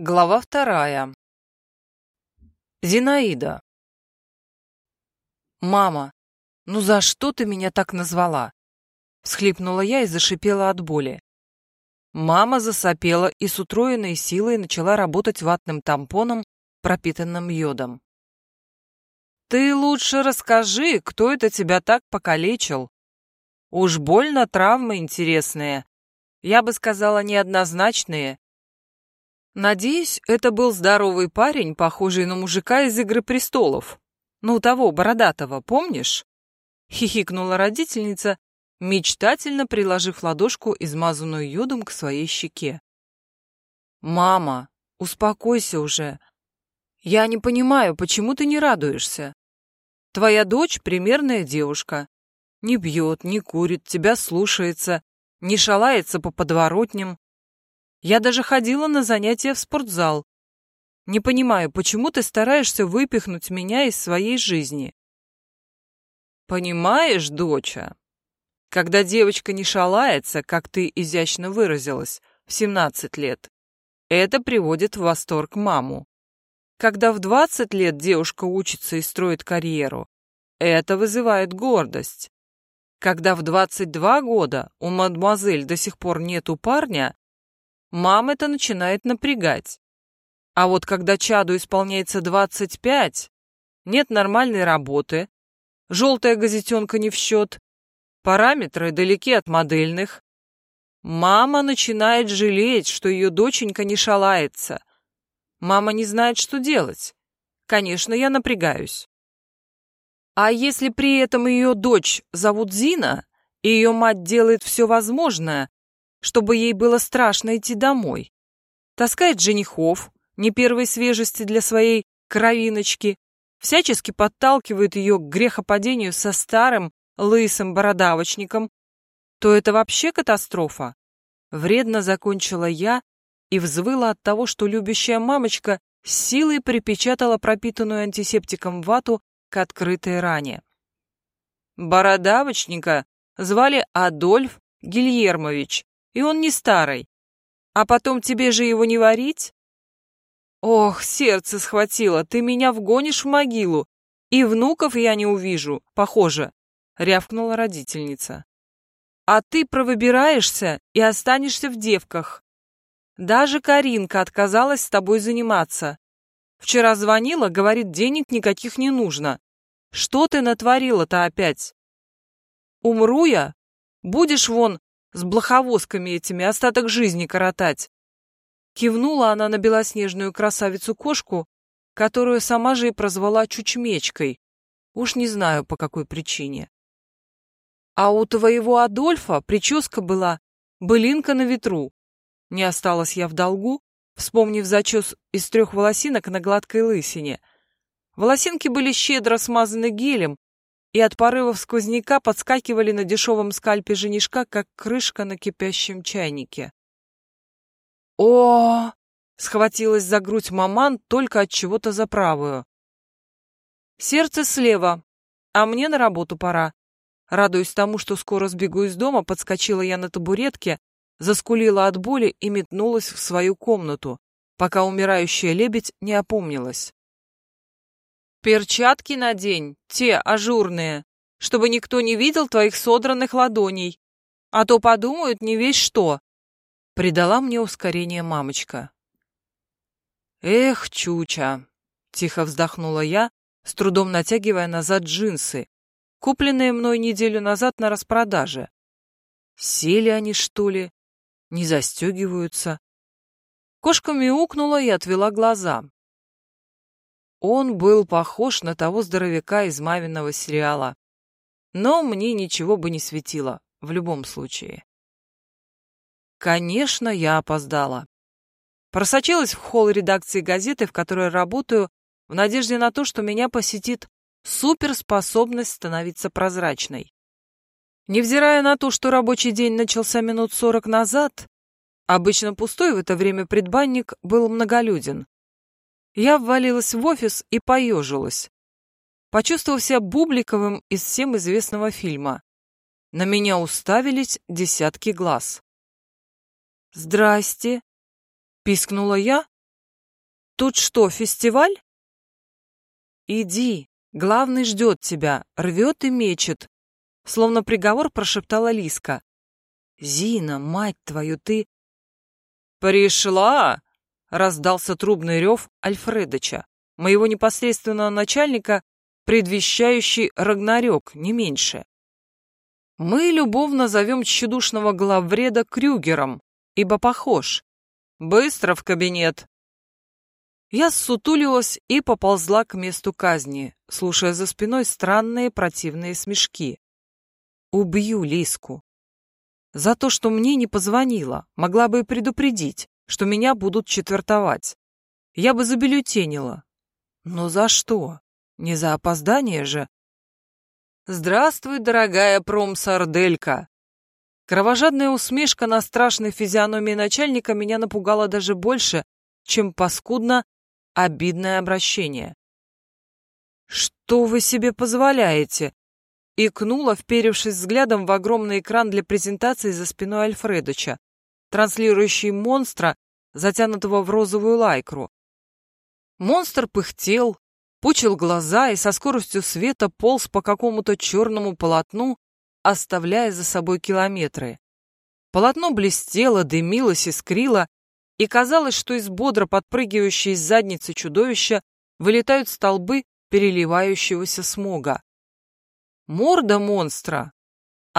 Глава вторая. Зинаида. «Мама, ну за что ты меня так назвала?» Всхлипнула я и зашипела от боли. Мама засопела и с утроенной силой начала работать ватным тампоном, пропитанным йодом. «Ты лучше расскажи, кто это тебя так покалечил. Уж больно травмы интересные. Я бы сказала, неоднозначные Надеюсь, это был здоровый парень, похожий на мужика из «Игры престолов». Ну, того, бородатого, помнишь? Хихикнула родительница, мечтательно приложив ладошку, измазанную йодом, к своей щеке. «Мама, успокойся уже. Я не понимаю, почему ты не радуешься? Твоя дочь — примерная девушка. Не бьет, не курит, тебя слушается, не шалается по подворотням, я даже ходила на занятия в спортзал. Не понимаю, почему ты стараешься выпихнуть меня из своей жизни? Понимаешь, доча, когда девочка не шалается, как ты изящно выразилась, в 17 лет, это приводит в восторг маму. Когда в 20 лет девушка учится и строит карьеру, это вызывает гордость. Когда в 22 года у мадемуазель до сих пор нету парня, мам это начинает напрягать. А вот когда чаду исполняется 25, нет нормальной работы, желтая газетенка не в счет, параметры далеки от модельных, мама начинает жалеть, что ее доченька не шалается. Мама не знает, что делать. Конечно, я напрягаюсь. А если при этом ее дочь зовут Зина, и ее мать делает все возможное, чтобы ей было страшно идти домой. Таскает женихов, не первой свежести для своей кровиночки, всячески подталкивает ее к грехопадению со старым лысым бородавочником, то это вообще катастрофа. Вредно закончила я и взвыла от того, что любящая мамочка силой припечатала пропитанную антисептиком вату к открытой ране. Бородавочника звали Адольф Гильермович, и он не старый. А потом тебе же его не варить? Ох, сердце схватило, ты меня вгонишь в могилу, и внуков я не увижу, похоже, рявкнула родительница. А ты провыбираешься и останешься в девках. Даже Каринка отказалась с тобой заниматься. Вчера звонила, говорит, денег никаких не нужно. Что ты натворила-то опять? Умру я? Будешь вон с блоховозками этими остаток жизни коротать. Кивнула она на белоснежную красавицу-кошку, которую сама же и прозвала чучмечкой. Уж не знаю, по какой причине. А у твоего Адольфа прическа была былинка на ветру. Не осталась я в долгу, вспомнив зачес из трех волосинок на гладкой лысине. Волосинки были щедро смазаны гелем, и от порывов сквозняка подскакивали на дешевом скальпе женишка, как крышка на кипящем чайнике. О! схватилась за грудь маман только от чего-то за правую. Сердце слева, а мне на работу пора. Радуясь тому, что скоро сбегу из дома, подскочила я на табуретке, заскулила от боли и метнулась в свою комнату, пока умирающая лебедь не опомнилась. Перчатки надень, те ажурные, чтобы никто не видел твоих содранных ладоней, а то подумают не весь что. Придала мне ускорение мамочка. Эх, чуча, тихо вздохнула я, с трудом натягивая назад джинсы, купленные мной неделю назад на распродаже. Сели они, что ли? Не застегиваются. Кошка мяукнула и отвела глаза. Он был похож на того здоровяка из маминого сериала. Но мне ничего бы не светило, в любом случае. Конечно, я опоздала. Просочилась в холл редакции газеты, в которой работаю, в надежде на то, что меня посетит суперспособность становиться прозрачной. Невзирая на то, что рабочий день начался минут сорок назад, обычно пустой в это время предбанник был многолюден. Я ввалилась в офис и поежилась. Почувствовав себя Бубликовым из всем известного фильма. На меня уставились десятки глаз. «Здрасте!» — пискнула я, Тут что, фестиваль? Иди, главный ждет тебя, рвет и мечет. Словно приговор прошептала Лиска. Зина, мать твою, ты... Пришла! Раздался трубный рев Альфредыча, моего непосредственного начальника, предвещающий Рагнарёк, не меньше. Мы любовно зовем тщедушного главвреда Крюгером, ибо похож. Быстро в кабинет. Я ссутулилась и поползла к месту казни, слушая за спиной странные противные смешки. Убью Лиску. За то, что мне не позвонила, могла бы и предупредить, что меня будут четвертовать. Я бы забюллетенила. Но за что? Не за опоздание же. Здравствуй, дорогая промсарделька. Кровожадная усмешка на страшной физиономии начальника меня напугала даже больше, чем паскудно обидное обращение. «Что вы себе позволяете?» Икнула, вперевшись взглядом в огромный экран для презентации за спиной Альфредыча, транслирующий монстра, затянутого в розовую лайкру. Монстр пыхтел, пучил глаза и со скоростью света полз по какому-то черному полотну, оставляя за собой километры. Полотно блестело, дымилось, искрило, и казалось, что из бодро подпрыгивающей из задницы чудовища вылетают столбы переливающегося смога. Морда монстра,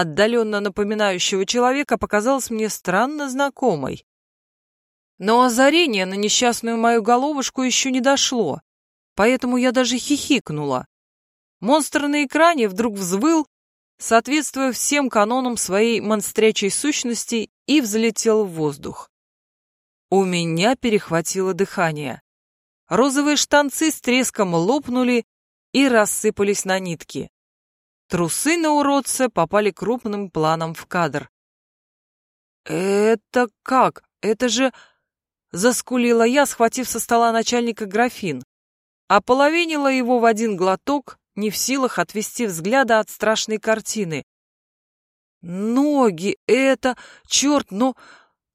отдаленно напоминающего человека, показалась мне странно знакомой. Но озарение на несчастную мою головушку еще не дошло, поэтому я даже хихикнула. Монстр на экране вдруг взвыл, соответствуя всем канонам своей монстрячей сущности, и взлетел в воздух. У меня перехватило дыхание. Розовые штанцы с треском лопнули и рассыпались на нитки. Трусы на уродце попали крупным планом в кадр. «Это как? Это же...» — заскулила я, схватив со стола начальника графин. Ополовинила его в один глоток, не в силах отвести взгляда от страшной картины. «Ноги! Это... Черт, но...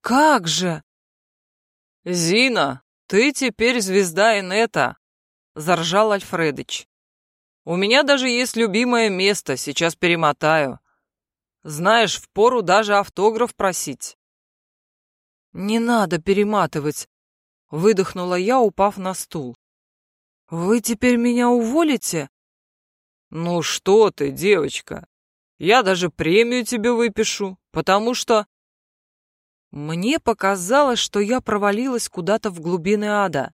Как же!» «Зина, ты теперь звезда Инета!» — заржал Альфредыч. «У меня даже есть любимое место, сейчас перемотаю. Знаешь, впору даже автограф просить». «Не надо перематывать», — выдохнула я, упав на стул. «Вы теперь меня уволите?» «Ну что ты, девочка, я даже премию тебе выпишу, потому что...» Мне показалось, что я провалилась куда-то в глубины ада,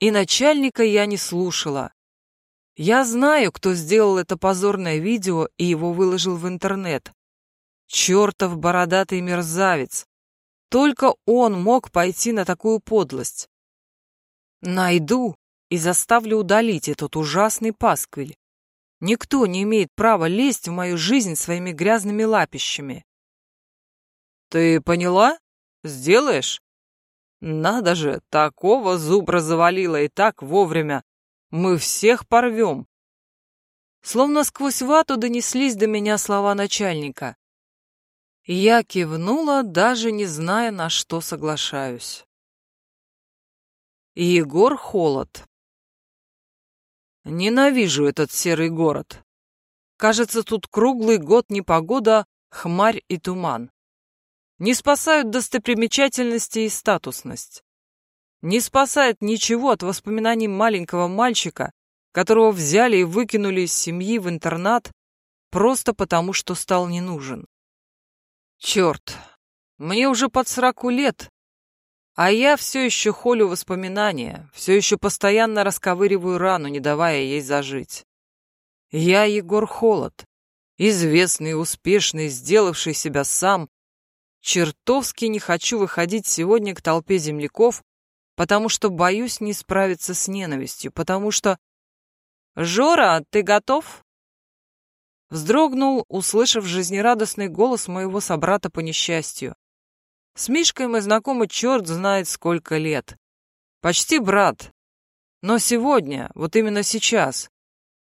и начальника я не слушала. Я знаю, кто сделал это позорное видео и его выложил в интернет. Чертов бородатый мерзавец. Только он мог пойти на такую подлость. Найду и заставлю удалить этот ужасный пасквиль. Никто не имеет права лезть в мою жизнь своими грязными лапищами. Ты поняла? Сделаешь? Надо же, такого зубра завалило и так вовремя. Мы всех порвем. Словно сквозь вату донеслись до меня слова начальника. Я кивнула, даже не зная, на что соглашаюсь. Егор Холод. Ненавижу этот серый город. Кажется, тут круглый год непогода, хмарь и туман. Не спасают достопримечательности и статусность. Не спасает ничего от воспоминаний маленького мальчика, которого взяли и выкинули из семьи в интернат просто потому, что стал не нужен. Черт, мне уже под сороку лет, а я все еще холю воспоминания, все еще постоянно расковыриваю рану, не давая ей зажить. Я Егор Холод, известный, успешный, сделавший себя сам, Чертовски не хочу выходить сегодня к толпе земляков, потому что боюсь не справиться с ненавистью, потому что... «Жора, ты готов?» Вздрогнул, услышав жизнерадостный голос моего собрата по несчастью. С Мишкой мы знакомы черт знает сколько лет. Почти брат. Но сегодня, вот именно сейчас,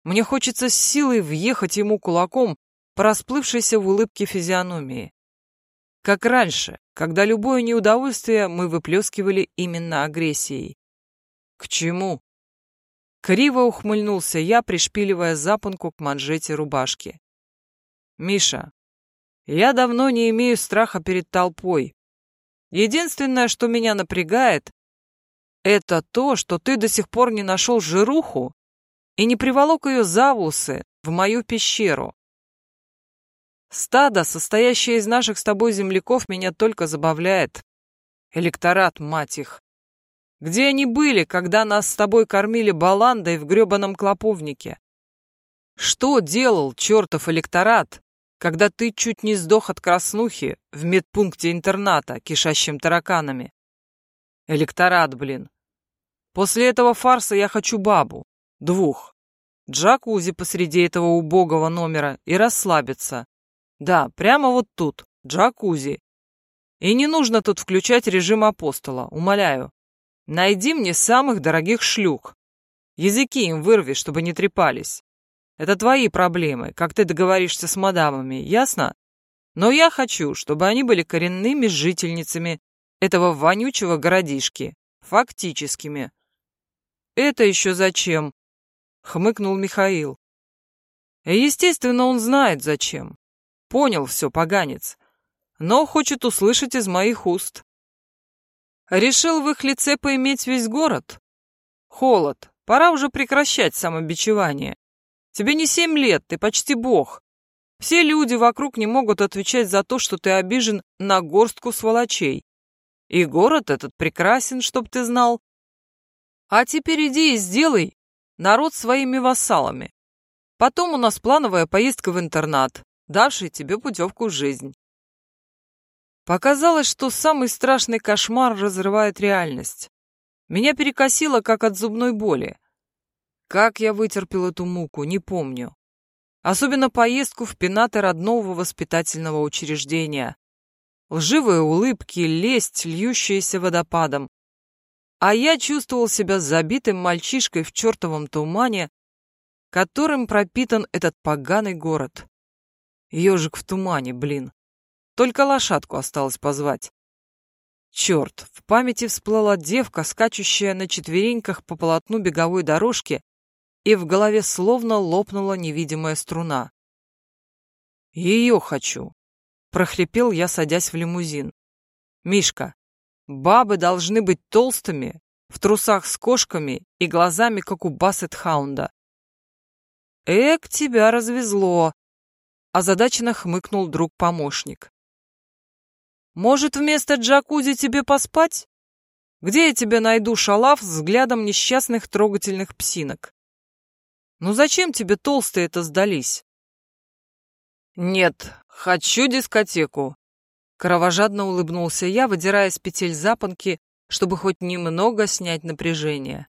мне хочется с силой въехать ему кулаком по расплывшейся в улыбке физиономии. Как раньше, когда любое неудовольствие мы выплескивали именно агрессией. К чему? Криво ухмыльнулся я, пришпиливая запонку к манжете рубашки. Миша, я давно не имею страха перед толпой. Единственное, что меня напрягает, это то, что ты до сих пор не нашел жируху и не приволок ее за волосы в мою пещеру. Стадо, состоящее из наших с тобой земляков, меня только забавляет. Электорат, мать их. Где они были, когда нас с тобой кормили баландой в гребаном клоповнике? Что делал чертов электорат, когда ты чуть не сдох от краснухи в медпункте интерната, кишащим тараканами? Электорат, блин. После этого фарса я хочу бабу. Двух. Джакузи посреди этого убогого номера и расслабиться. Да, прямо вот тут, джакузи. И не нужно тут включать режим апостола, умоляю. Найди мне самых дорогих шлюх. Языки им вырви, чтобы не трепались. Это твои проблемы, как ты договоришься с мадамами, ясно? Но я хочу, чтобы они были коренными жительницами этого вонючего городишки, фактическими. Это еще зачем? Хмыкнул Михаил. Естественно, он знает зачем. Понял все, поганец. Но хочет услышать из моих уст. Решил в их лице поиметь весь город? Холод, пора уже прекращать самобичевание. Тебе не семь лет, ты почти бог. Все люди вокруг не могут отвечать за то, что ты обижен на горстку сволочей. И город этот прекрасен, чтоб ты знал. А теперь иди и сделай народ своими вассалами. Потом у нас плановая поездка в интернат, давший тебе путевку в жизнь. Показалось, что самый страшный кошмар разрывает реальность. Меня перекосило, как от зубной боли. Как я вытерпел эту муку, не помню. Особенно поездку в пенаты родного воспитательного учреждения. Лживые улыбки, лесть, льющаяся водопадом. А я чувствовал себя забитым мальчишкой в чертовом тумане, которым пропитан этот поганый город. Ежик в тумане, блин. Только лошадку осталось позвать. Черт, в памяти всплыла девка, скачущая на четвереньках по полотну беговой дорожки, и в голове словно лопнула невидимая струна. «Ее хочу», — прохрипел я, садясь в лимузин. «Мишка, бабы должны быть толстыми, в трусах с кошками и глазами, как у Бассет-хаунда». «Эк, тебя развезло», — озадаченно хмыкнул друг-помощник. Может, вместо джакузи тебе поспать? Где я тебе найду шалав с взглядом несчастных трогательных псинок? Ну зачем тебе толстые это сдались? Нет, хочу дискотеку. Кровожадно улыбнулся я, выдирая с петель запонки, чтобы хоть немного снять напряжение.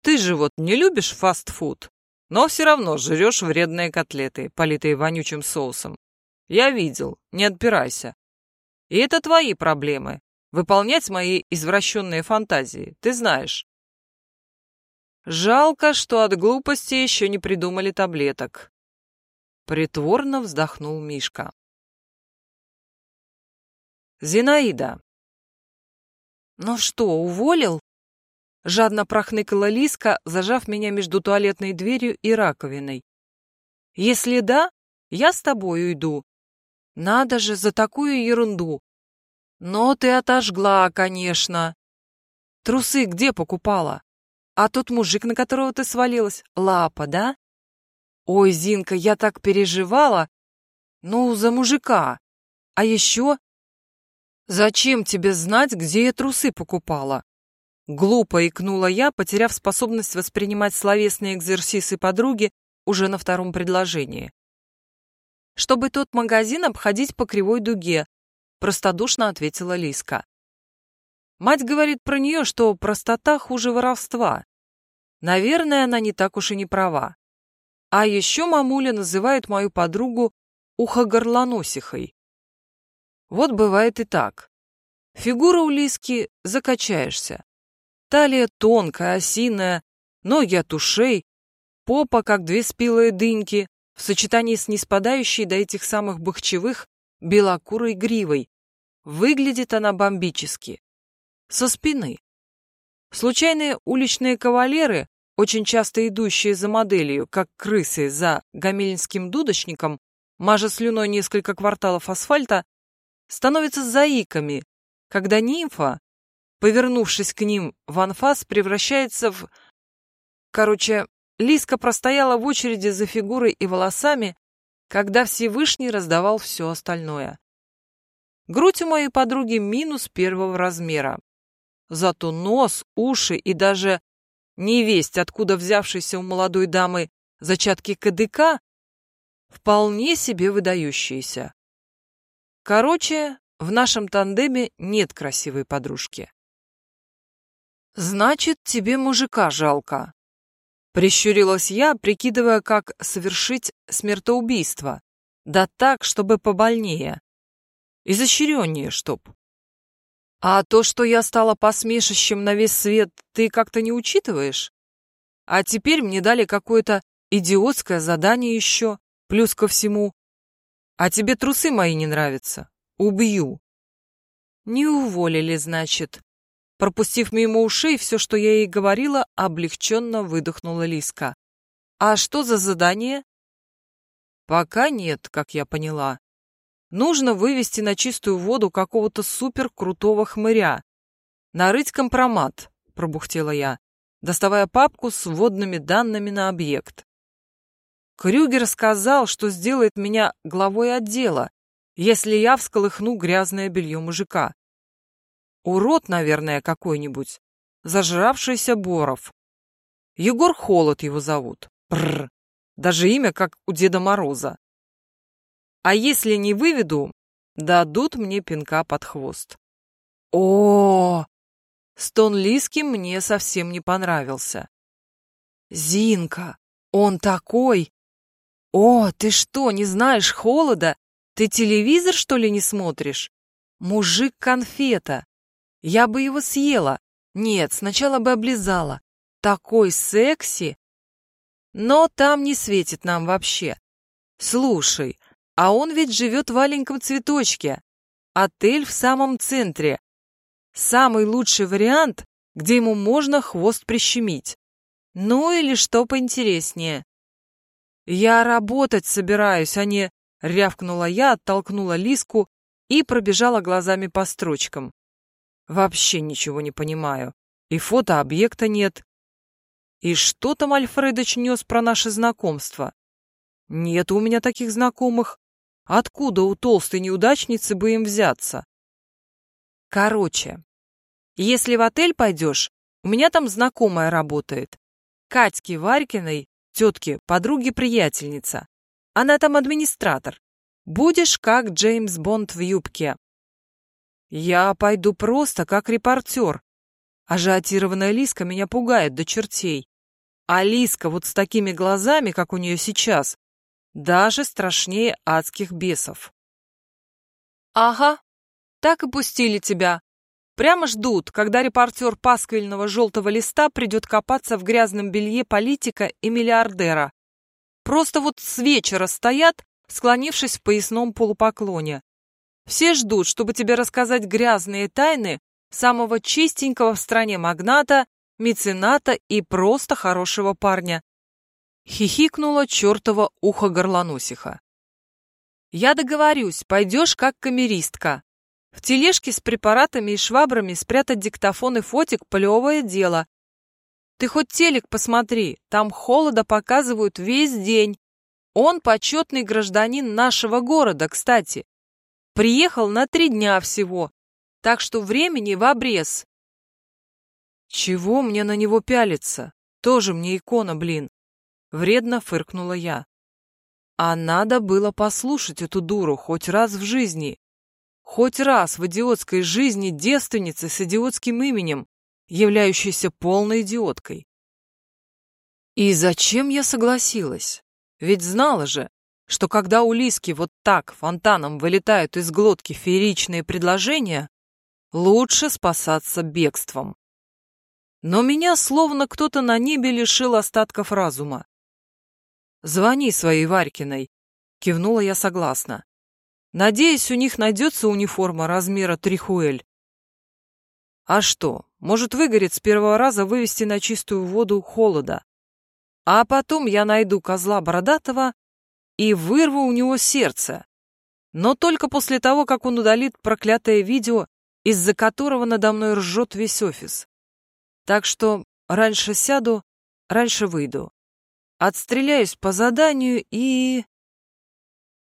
Ты же вот не любишь фастфуд, но все равно жрешь вредные котлеты, политые вонючим соусом. Я видел, не отпирайся. И это твои проблемы. Выполнять мои извращенные фантазии, ты знаешь. Жалко, что от глупости еще не придумали таблеток. Притворно вздохнул Мишка. Зинаида. Ну что, уволил? Жадно прохныкала Лиска, зажав меня между туалетной дверью и раковиной. Если да, я с тобой уйду, надо же, за такую ерунду. Но ты отожгла, конечно. Трусы где покупала? А тот мужик, на которого ты свалилась, лапа, да? Ой, Зинка, я так переживала. Ну, за мужика. А еще... Зачем тебе знать, где я трусы покупала? Глупо икнула я, потеряв способность воспринимать словесные экзерсисы подруги уже на втором предложении чтобы тот магазин обходить по кривой дуге», — простодушно ответила Лиска. Мать говорит про нее, что простота хуже воровства. Наверное, она не так уж и не права. А еще мамуля называет мою подругу ухогорлоносихой. Вот бывает и так. Фигура у Лиски закачаешься. Талия тонкая, осиная, ноги от ушей, попа, как две спелые дыньки, в сочетании с неспадающей до этих самых бахчевых белокурой гривой. Выглядит она бомбически. Со спины. Случайные уличные кавалеры, очень часто идущие за моделью, как крысы за гамельнским дудочником, мажа слюной несколько кварталов асфальта, становятся заиками, когда нимфа, повернувшись к ним в анфас, превращается в... Короче, Лиска простояла в очереди за фигурой и волосами, когда Всевышний раздавал все остальное. Грудь у моей подруги минус первого размера. Зато нос, уши и даже невесть, откуда взявшийся у молодой дамы зачатки КДК, вполне себе выдающиеся. Короче, в нашем тандеме нет красивой подружки. «Значит, тебе мужика жалко», — прищурилась я, прикидывая, как совершить смертоубийство. Да так, чтобы побольнее. Изощреннее, чтоб. А то, что я стала посмешищем на весь свет, ты как-то не учитываешь? А теперь мне дали какое-то идиотское задание еще, плюс ко всему. А тебе трусы мои не нравятся? Убью. Не уволили, значит. Пропустив мимо ушей все, что я ей говорила, облегченно выдохнула Лиска. «А что за задание?» «Пока нет, как я поняла. Нужно вывести на чистую воду какого-то суперкрутого хмыря. Нарыть компромат», — пробухтела я, доставая папку с вводными данными на объект. Крюгер сказал, что сделает меня главой отдела, если я всколыхну грязное белье мужика. Урод, наверное, какой-нибудь. Зажравшийся Боров. Егор Холод его зовут. Бррр. Даже имя, как у Деда Мороза. А если не выведу, дадут мне пинка под хвост. О, -о, -о! Стон Лиски мне совсем не понравился. Зинка, он такой. О, ты что, не знаешь холода? Ты телевизор, что ли, не смотришь? Мужик-конфета. Я бы его съела. Нет, сначала бы облизала. Такой секси. Но там не светит нам вообще. Слушай, а он ведь живет в маленьком цветочке. Отель в самом центре. Самый лучший вариант, где ему можно хвост прищемить. Ну или что поинтереснее. Я работать собираюсь, а не... Рявкнула я, оттолкнула Лиску и пробежала глазами по строчкам. Вообще ничего не понимаю. И фото объекта нет. И что там Альфредыч нес про наше знакомство? Нет у меня таких знакомых. Откуда у толстой неудачницы бы им взяться? Короче, если в отель пойдешь, у меня там знакомая работает. Катьки Варькиной, тетки, подруги-приятельница. Она там администратор. Будешь как Джеймс Бонд в юбке. Я пойду просто как репортер. Ажиотированная Лиска меня пугает до чертей. А Лиска вот с такими глазами, как у нее сейчас, даже страшнее адских бесов. Ага, так и пустили тебя. Прямо ждут, когда репортер пасквильного желтого листа придет копаться в грязном белье политика и миллиардера. Просто вот с вечера стоят, склонившись в поясном полупоклоне. Все ждут, чтобы тебе рассказать грязные тайны самого чистенького в стране магната, мецената и просто хорошего парня. Хихикнула чертова ухо горлоносиха. Я договорюсь, пойдешь как камеристка. В тележке с препаратами и швабрами спрятать диктофон и фотик – плевое дело. Ты хоть телек посмотри, там холода показывают весь день. Он почетный гражданин нашего города, кстати. Приехал на три дня всего, так что времени в обрез. Чего мне на него пялиться? Тоже мне икона, блин. Вредно фыркнула я. А надо было послушать эту дуру хоть раз в жизни. Хоть раз в идиотской жизни девственницы с идиотским именем, являющейся полной идиоткой. И зачем я согласилась? Ведь знала же, что когда у Лиски вот так фонтаном вылетают из глотки фееричные предложения, лучше спасаться бегством. Но меня словно кто-то на небе лишил остатков разума. «Звони своей Варькиной», — кивнула я согласно. «Надеюсь, у них найдется униформа размера трихуэль». «А что, Может, выгорит с первого раза вывести на чистую воду холода. А потом я найду козла бородатого и вырву у него сердце. Но только после того, как он удалит проклятое видео, из-за которого надо мной ржет весь офис. Так что раньше сяду, раньше выйду. Отстреляюсь по заданию и...